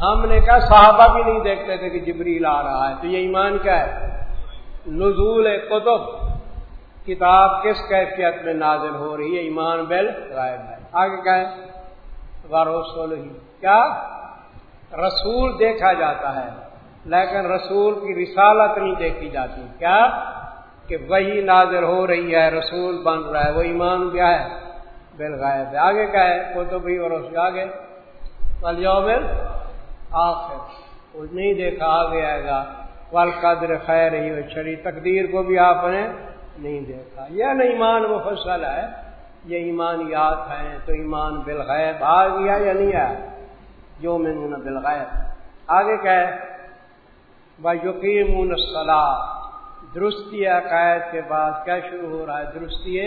ہم نے کہا صحابہ بھی نہیں دیکھتے تھے کہ جبریل آ رہا ہے، تو یہ ایمان کیا ہے؟ نزول کتب کتاب کس کیفیت میں نازل ہو رہی ہے؟ ایمان بیل غائب ہے آگے کیا ہے؟ رسول ہی کیا؟ رسول دیکھا جاتا ہے، لیکن رسول کی رسالت نہیں دیکھی جاتی۔ کیا؟ کہ وہی نازل ہو رہی ہے، رسول بن رہا ہے، وہ ایمان کیا ہے۔ بل غائب ہے۔ آگے کیا ہے کتب ہی اور اس آگے۔ کل جاؤ بل نہیں دیکھا، آگے آئے گا۔ وال قدر خیر ہی چڑی تقدیر کو بھی آپ نے نہیں دیکھا۔ یہ نا ایمان وہ فصل ہے۔ یہ ایمانیات ہیں، تو ایمان بالغیب آ گیا یا نہیں آیا؟ جو میں بالغیب۔ آگے کہ یقین صلاح درستی عقائد کے بعد کیا شروع ہو رہا ہے؟ درستی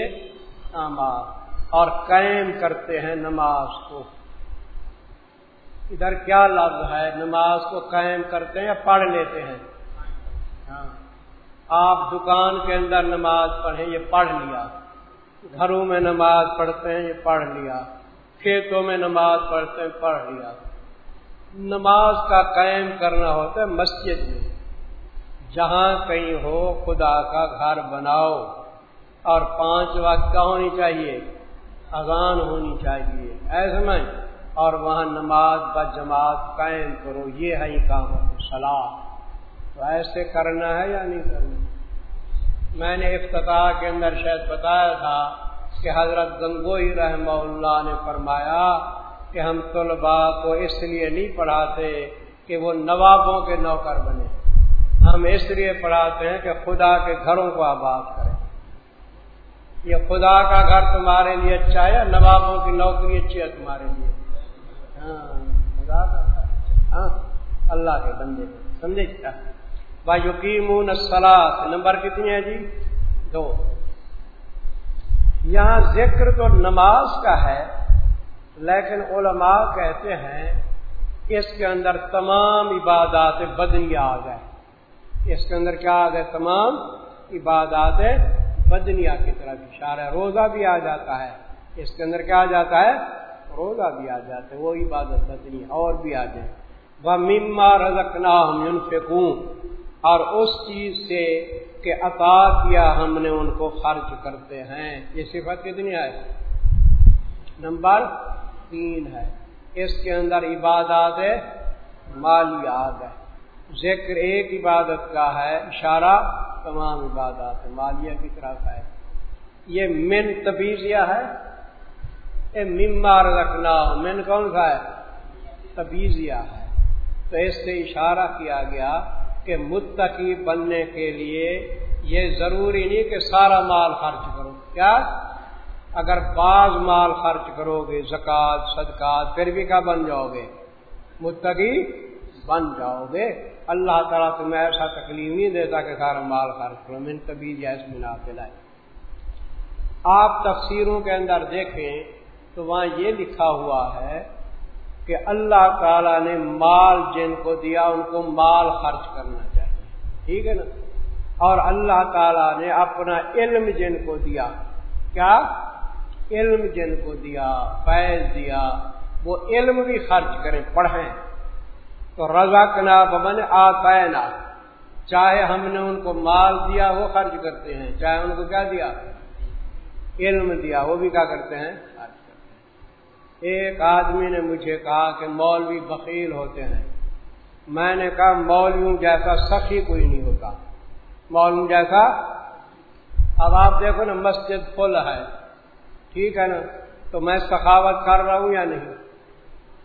آماد اور قائم کرتے ہیں نماز کو۔ ادھر کیا لفظ ہے؟ نماز کو قائم کرتے ہیں یا پڑھ لیتے ہیں؟ ہاں۔ آپ دکان کے اندر نماز پڑھیں، یہ پڑھ لیا۔ گھروں میں نماز پڑھتے ہیں، یہ پڑھ لیا۔ کھیتوں میں نماز پڑھتے ہیں، پڑھ لیا۔ نماز کا قائم کرنا ہوتا ہے مسجد میں۔ جہاں کہیں ہو، خدا کا گھر بناؤ۔ اور پانچ وقت کا ہونی چاہیے؟ اذان ہونی چاہیے۔ ایسے میں اور وہاں نماز ب جماعت قائم کرو۔ یہ ہے کام سلاد تو ایسے کرنا ہے یا نہیں کرنا؟ میں نے افتتاح کے اندر شاید بتایا تھا کہ حضرت گنگوئی رحمہ اللہ نے فرمایا کہ ہم طلباء کو اس لیے نہیں پڑھاتے کہ وہ نوابوں کے نوکر بنے۔ ہم اس لیے پڑھاتے ہیں کہ خدا کے گھروں کو آباد کریں۔ یہ خدا کا گھر تمہارے لیے اچھا ہے یا نوابوں کی نوکری اچھی ہے تمہارے لیے؟ ہاں خدا کا گھر اچھا ہاں اللہ کے بندے۔ سمجھے؟ کیا با یقین سلاد نمبر کتنی ہے جی؟ دو۔ یہاں ذکر تو نماز کا ہے، لیکن علماء کہتے ہیں اس کے اندر تمام عبادات بدنیا آ گئے۔ اس کے اندر کیا آ گئے تمام عبادات بدنیا کی طرف اشارہ روزہ بھی آ جاتا ہے۔ اس کے اندر کیا آ جاتا ہے؟ روزہ بھی آ جاتا ہے، وہ عبادت بدنی اور بھی آ جائے وہ مما رزکنا ہم اور اس چیز سے کہ عطا کیا ہم نے، ان کو خرچ کرتے ہیں۔ یہ صفت کتنی ہے؟ نمبر تین ہے۔ اس کے اندر عبادات مالیات ہے۔ ذکر ایک عبادت کا ہے، اشارہ تمام عبادات، مالیہ کی طرف ہے۔ یہ من تبیزیہ ہے۔ یہ ممار رکھنا من کون سا ہے؟ تبیزیہ ہے۔ تو اس سے اشارہ کیا گیا کہ متقی بننے کے لیے یہ ضروری نہیں کہ سارا مال خرچ کرو۔ کیا؟ اگر بعض مال خرچ کرو گے، زکوٰۃ، صدقات، پھر بھی کیا بن جاؤ گے؟ متقی بن جاؤ گے۔ اللہ تعالیٰ تمہیں ایسا تکلیف نہیں دیتا کہ سارا مال خرچ کرو۔ من کبھی جیس ملا پلائے آپ تفسیروں کے اندر دیکھیں تو وہاں یہ لکھا ہوا ہے کہ اللہ تعالیٰ نے مال جن کو دیا، ان کو مال خرچ کرنا چاہیے۔ ٹھیک ہے نا؟ اور اللہ تعالیٰ نے اپنا علم جن کو دیا، کیا؟ علم جن کو دیا، فیض دیا، وہ علم بھی خرچ کریں، پڑھیں۔ تو رضا کنا بمن آتا نا چاہے ہم نے ان کو مال دیا، وہ خرچ کرتے ہیں۔ چاہے ان کو کیا دیا؟ علم دیا۔ وہ بھی کیا کرتے ہیں؟ خرچ کرتے ہیں۔ ایک آدمی نے مجھے کہا کہ مولوی بخیل ہوتے ہیں۔ میں نے کہا مولویوں جیسا سخی کوئی نہیں ہوتا۔ مولوی جیسا؟ اب آپ دیکھو نا، مسجد فل ہے۔ ٹھیک ہے نا؟ تو میں سخاوت کر رہا ہوں یا نہیں؟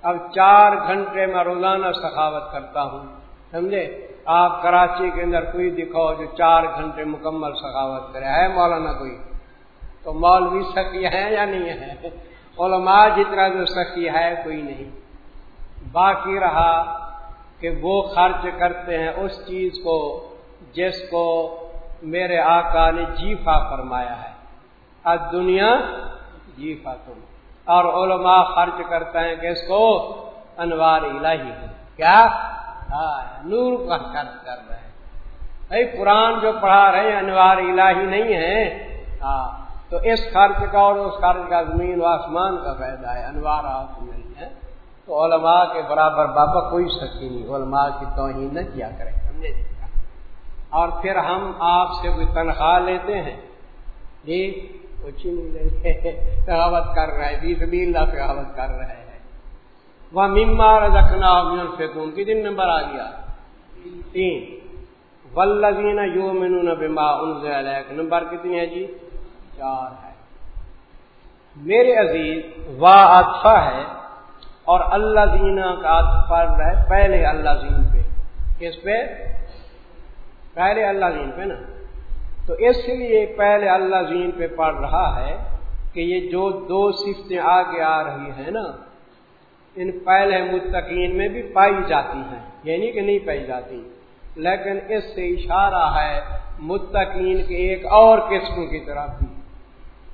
اب چار گھنٹے میں روزانہ سخاوت کرتا ہوں۔ سمجھے؟ آپ کراچی کے اندر کوئی دکھاؤ جو چار گھنٹے مکمل سخاوت کرے۔ ہے مولانا کوئی؟ تو مولوی سخی ہے یا نہیں ہے؟ علماء جتنا جو سخی ہے کوئی نہیں۔ باقی رہا کہ وہ خرچ کرتے ہیں اس چیز کو جس کو میرے آقا نے جیفا فرمایا ہے۔ اب دنیا جی فاتم اور علماء خرچ کرتے ہیں کہ اس کو انوار الہی کیا؟ ہاں، نور کا خرچ کر رہے ہیں۔ بھائی، قرآن جو پڑھا رہے ہیں، انوار الہی نہیں ہے۔ ہاں تو اس خرچ کا اور اس خرچ کا زمین و آسمان کا فائدہ ہے انوار آپ نہیں ہے تو علماء کے برابر بابا کوئی سکی نہیں، علماء کی توہین نہ کیا کرے سمجھے اور پھر ہم آپ سے کوئی تنخواہ لیتے ہیں؟ جی؟ کچھ نہیں سہاوت کر رہے بیس اللہ سہاوت کر رہے ہیں وہ مما رکھنا فیکون کتنے نمبر آ گیا۔ تین۔ ولزین یو مین بما ان نمبر کتنی ہے جی؟ چار ہے۔ میرے عزیز، وا اچھا ہے اور اللہ دینا کا فرض ہے پہلے اللہ دین پہ۔ کس پہ؟ پہلے اللہ دین پہ نا۔ تو اس لیے پہلے اللہ زین پہ پڑھ رہا ہے کہ یہ جو دو سفتیں آگے آ رہی ہیں نا، ان پہلے متقین میں بھی پائی جاتی ہیں یعنی کہ نہیں پائی جاتی۔ لیکن اس سے اشارہ ہے متقین کے ایک اور قسم کی طرف بھی۔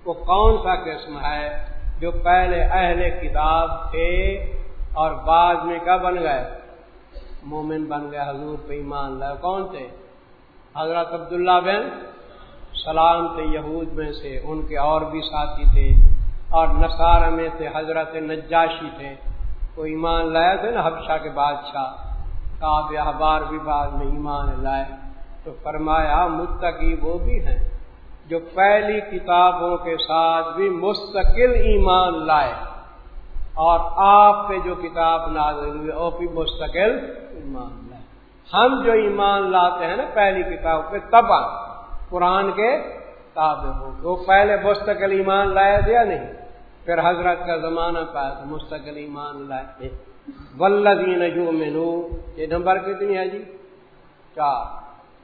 وہ کون سا قسم ہے جو پہلے اہل کتاب تھے اور بعد میں کیا بن گئے؟ مومن بن گئے، حضور پہ ایمان لائے۔ کون تھے؟ حضرت عبداللہ بن سلام تھے یہود میں سے، ان کے اور بھی ساتھی تھے اور نصارہ میں سے حضرت نجاشی تھے۔ وہ ایمان لائے تھے نا حبشہ کے بادشاہ۔ کاب احبار بھی بعد میں ایمان لائے۔ تو فرمایا، متقی وہ بھی ہیں جو پہلی کتابوں کے ساتھ بھی مستقل ایمان لائے۔ اور آپ پہ جو کتاب نازل ہوئی، وہ بھی مستقل ایمان لائے۔ ہم جو ایمان لاتے ہیں نا پہلی کتاب پہ، تباہ۔ قرآن کے تابع ہو وہ پہلے مستقل ایمان لایا دیا نہیں؟ پھر حضرت کا زمانہ پایا تو مستقل ایمان لائے ولدین جو مینو یہ نمبر کتنی ہے جی؟ چار۔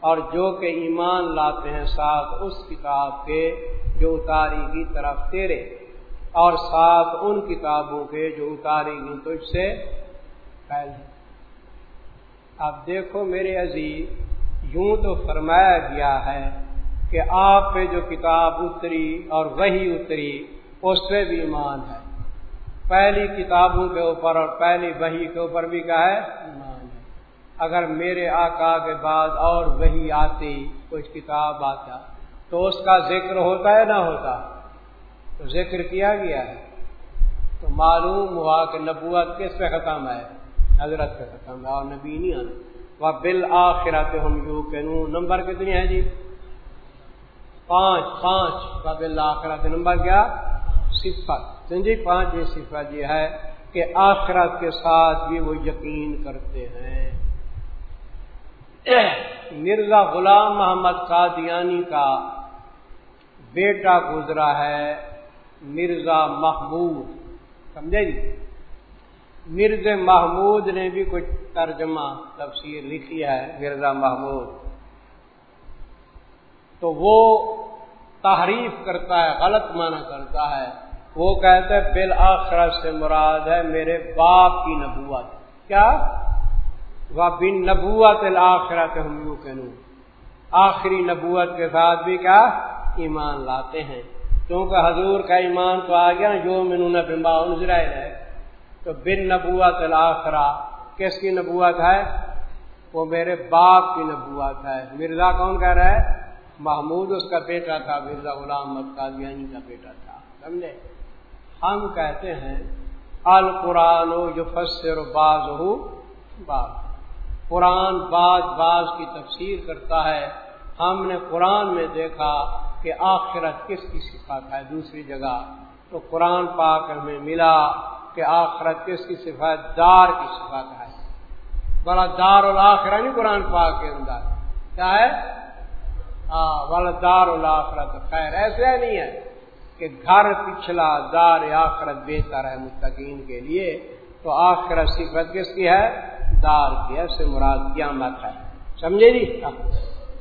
اور جو کہ ایمان لاتے ہیں ساتھ اس کتاب کے جو اتاری کی طرف تیرے، اور ساتھ ان کتابوں کے جو اتاری گی تو اس سے پہلے۔ اب دیکھو میرے عزیز، یوں تو فرمایا گیا ہے کہ آپ پہ جو کتاب اتری اور وہی اتری، اس پہ بھی ایمان ہے۔ پہلی کتابوں کے اوپر اور پہلی وہی کے اوپر بھی کیا ہے؟ ایمان ہے۔ اگر میرے آقا کے بعد اور وہی آتی، کچھ کتاب آتا، تو اس کا ذکر ہوتا ہے نہ ہوتا؟ تو ذکر کیا گیا ہے؟ تو معلوم ہوا کہ نبوت کس پہ ختم ہے؟ حضرت پہ ختم ہے اور نبی نہیں آنا وہ بل آخرات ہم یو نمبر کتنی ہے جی؟ پانچ پانچ بب اللہ نمبر کیا؟ صفت۔ جی پانچ صفت یہ ہے کہ آخرت کے ساتھ بھی وہ یقین کرتے ہیں۔ مرزا غلام محمد قادیانی کا بیٹا گزرا ہے مرزا محمود، سمجھے جی؟ مرزا محمود نے بھی کچھ ترجمہ، تفسیر لکھی ہے مرزا محمود۔ تو وہ تحریف کرتا ہے، غلط معنی کرتا ہے۔ وہ کہتے ہیں بالآخرت سے مراد ہے میرے باپ کی نبوت۔ کیا؟ وہ بن نبوت الآخرت ہم یوں کہ آخری نبوت کے ساتھ بھی کیا؟ ایمان لاتے ہیں۔ کیونکہ حضور کا ایمان تو آ گیا جو منہ بمبا اسرائیل ہے تو بن نبوت الآخرا کس کی نبوت ہے؟ وہ میرے باپ کی نبوت ہے۔ مرزا کون کہہ رہا ہے؟ محمود اس کا بیٹا تھا، مرزا غلام قادیانی کا بیٹا تھا، سمجھے؟ ہم کہتے ہیں، القرآن جو باز ہو باز قرآن بعض بعض کی تفسیر کرتا ہے۔ ہم نے قرآن میں دیکھا کہ آخرت کس کی صفات ہے دوسری جگہ۔ تو قرآن پاک ہمیں ملا کہ آخرت کس کی صفات دار کی صفات ہے۔ بڑا دار الآخرہ نہیں قرآن پاک کے اندر۔ کیا ہے؟ ہاں دار الآخرت خیر، ایسے نہیں ہے کہ گھر پچھلا دار آخرت بہتر ہے مستقین کے لیے، تو آخرت صفت کس کی ہے؟ دار کی، ایسے مراد قیامت ہے۔ سمجھے جی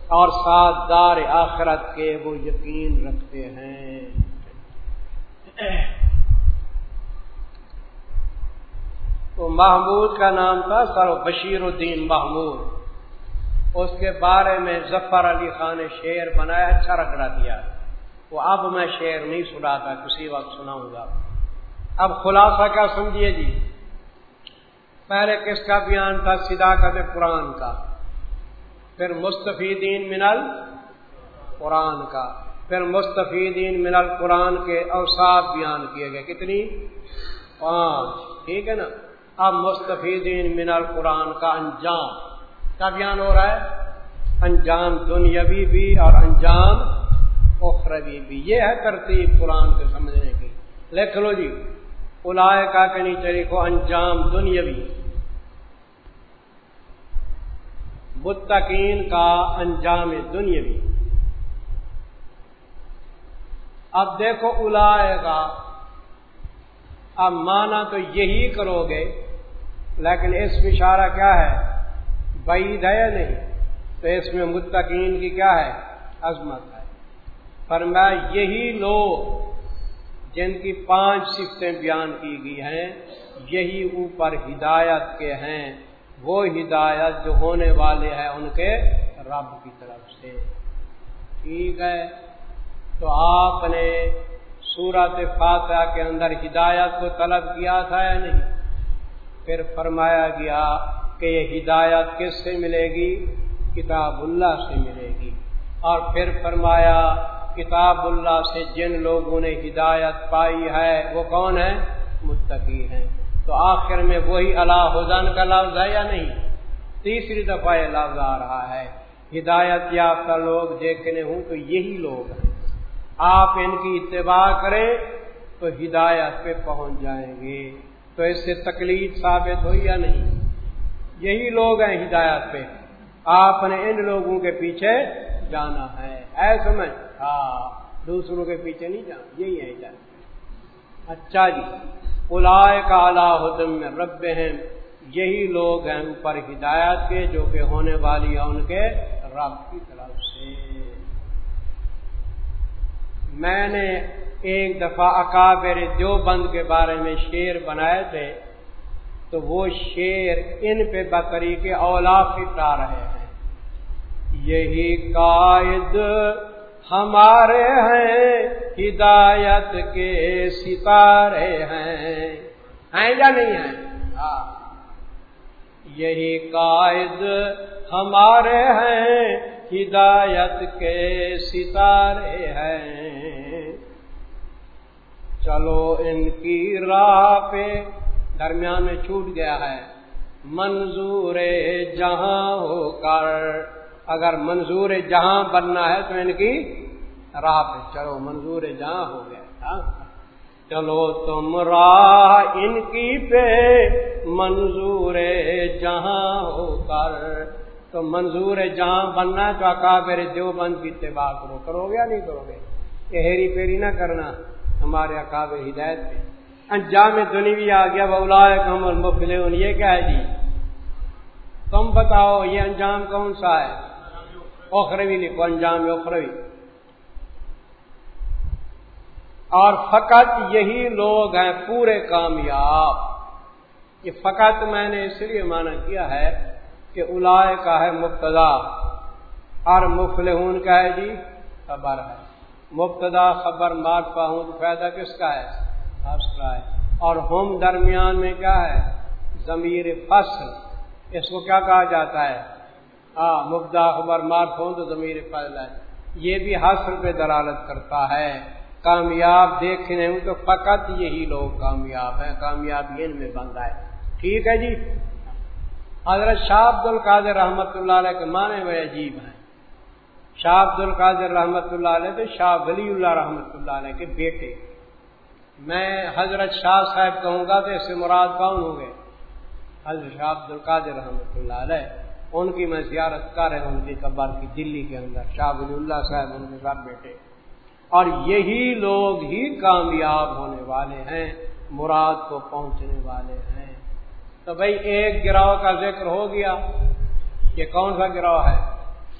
اور ساتھ دار آخرت کے وہ یقین رکھتے ہیں۔ تو محمود کا نام تھا، سر بشیر الدین محمود۔ اس کے بارے میں ظفر علی خان نے شعر بنایا اچھا رگڑا دیا۔ وہ اب میں شعر نہیں سنا تھا کسی وقت سناؤں گا۔ اب خلاصہ کیا سمجھیے جی؟ پہلے کس کا بیان تھا؟ صداقت قرآن کا۔ پھر مستفیدین منل قرآن کا۔ پھر مستفیدین منل قرآن کے اوساف بیان کیے گئے۔ کتنی؟ پانچ۔ ٹھیک ہے نا؟ اب مستفیدین منل قرآن کا انجام۔ کا بیان ہو رہا ہے۔ انجام دنیاوی بھی اور انجام اخروی بھی۔ یہ ہے ترتیب قرآن کے سمجھنے کی۔ لکھ لو جی۔ الائے کا کہ نیچے لکھو انجام دنیاوی۔ متقین کا انجام دنیاوی۔ اب دیکھو الائے کا اب مانا تو یہی کرو گے، لیکن اس اشارہ کیا ہے؟ بعید ہے یا نہیں، تو اس میں متقین کی کیا ہے؟ عظمت ہے۔ پر میں یہی لوگ جن کی پانچ سفتیں بیان کی گئی ہیں، یہی اوپر ہدایت کے ہیں۔ وہ ہدایت جو ہونے والے ہیں ان کے رب کی طرف سے۔ ٹھیک ہے؟ تو آپ نے سورت فاتحہ کے اندر ہدایت کو طلب کیا تھا یا نہیں؟ پھر فرمایا گیا کہ یہ ہدایت کس سے ملے گی؟ کتاب اللہ سے ملے گی۔ اور پھر فرمایا، کتاب اللہ سے جن لوگوں نے ہدایت پائی ہے، وہ کون ہے متقی ہیں۔ تو آخر میں وہی اللہ حدن کا لفظ ہے یا نہیں؟ تیسری دفعہ یہ لفظ آ رہا ہے۔ ہدایت یافتہ لوگ دیکھنے ہوں تو یہی لوگ ہیں۔ آپ ان کی اتباع کریں تو ہدایت پہ پہنچ جائیں گے۔ تو اس سے تکلیف ثابت ہوئی یا نہیں؟ یہی لوگ ہیں ہدایت پہ۔ آپ نے ان لوگوں کے پیچھے جانا ہے۔ اے سمجھ۔ ہاں دوسروں کے پیچھے نہیں جانا۔ یہی ہے ہدایت۔ اچھا جی۔ الائے کا اللہ رب ہیں یہی لوگ ہیں اوپر ہدایت کے، جو کہ ہونے والی ہے ان کے رب کی طرف سے۔ میں نے ایک دفعہ اکابر دیوبند کے بارے میں شیر بنائے تھے۔ تو وہ شیر ان پہ بکری کے اولا پھٹا رہے ہیں۔ یہی قائد ہمارے ہیں، ہدایت کے ستارے ہیں۔ ہیں یا نہیں ہیں؟ ہاں۔ یہی قائد ہمارے ہیں، ہدایت کے ستارے ہیں۔ چلو ان کی راہ پہ درمیان میں چھوٹ گیا ہے۔ منظور جہاں ہو کر۔ اگر منظور جہاں بننا ہے تو ان کی راہ پہ چلو۔ منظور جہاں ہو گیا ہاں؟ چلو تم راہ ان کی پہ۔ منظور جہاں ہو کر۔ تو منظور جہاں بننا ہے تو اکابر دیوبند کی اتباع کرو۔ کرو گے یا نہیں کرو گے؟ یہ ہیری پیری نہ کرنا۔ ہمارے اکابر ہدایت پہ۔ انجام دنوی آ گیا بولا کم المفل یہ کیا ہے جی تم بتاؤ، یہ انجام کون سا ہے؟ اخروی لکھو انجام اخروی۔ اور فقط یہی لوگ ہیں، پورے کامیاب۔ یہ فقط میں نے اس لیے مانا کیا ہے کہ الائے کا ہے مبتدا۔ اور مفلحون کا ہے جی خبر ہے۔ مبتدا خبر مار پاؤں تو فائدہ کس کا ہے؟ ہے۔ اور ہوم درمیان میں کیا ہے؟ ضمیر فصل۔ اس کو کیا کہا جاتا ہے؟ ہاں مبدا خبر مار پاؤں تو ضمیر فصل ہے۔ یہ بھی حاصل پہ دلالت کرتا ہے۔ کامیاب دیکھنے میں تو فقط یہی لوگ کامیاب ہیں۔ کامیاب ان میں بندہ ہے۔ ٹھیک ہے جی؟ حضرت شاہ عبد القادر رحمت اللہ علیہ کے معنی میں عجیب ہیں۔ شاہ عبد القادر رحمت اللہ علیہ تو شاہ ولی اللہ رحمت اللہ علیہ کے بیٹے۔ میں حضرت شاہ صاحب کہوں گا تو اس سے مراد کون ہوں گے؟ حضرت شاہ عبد القادر رحمت اللہ علیہ، ان کی میں زیارت کر رہا ہوں جی ان کی قبر کی دلی کے اندر، شاہ ولی اللہ صاحب ان کے ساتھ بیٹے اور یہی لوگ ہی کامیاب ہونے والے ہیں، مراد کو پہنچنے والے ہیں۔ تو بھائی ایک گراؤ کا ذکر ہو گیا، یہ کون سا گراؤ ہے؟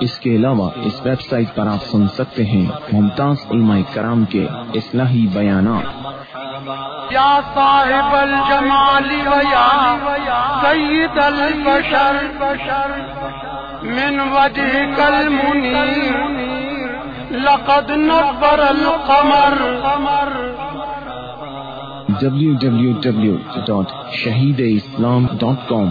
اس کے علاوہ اس ویب سائٹ پر آپ سن سکتے ہیں ممتاز علماء کرام کے اصلاحی بیانات۔ یا صاحب الجمال سید البشر من وجهك المنیر لقد نبر القمر۔ www.shahideislam.com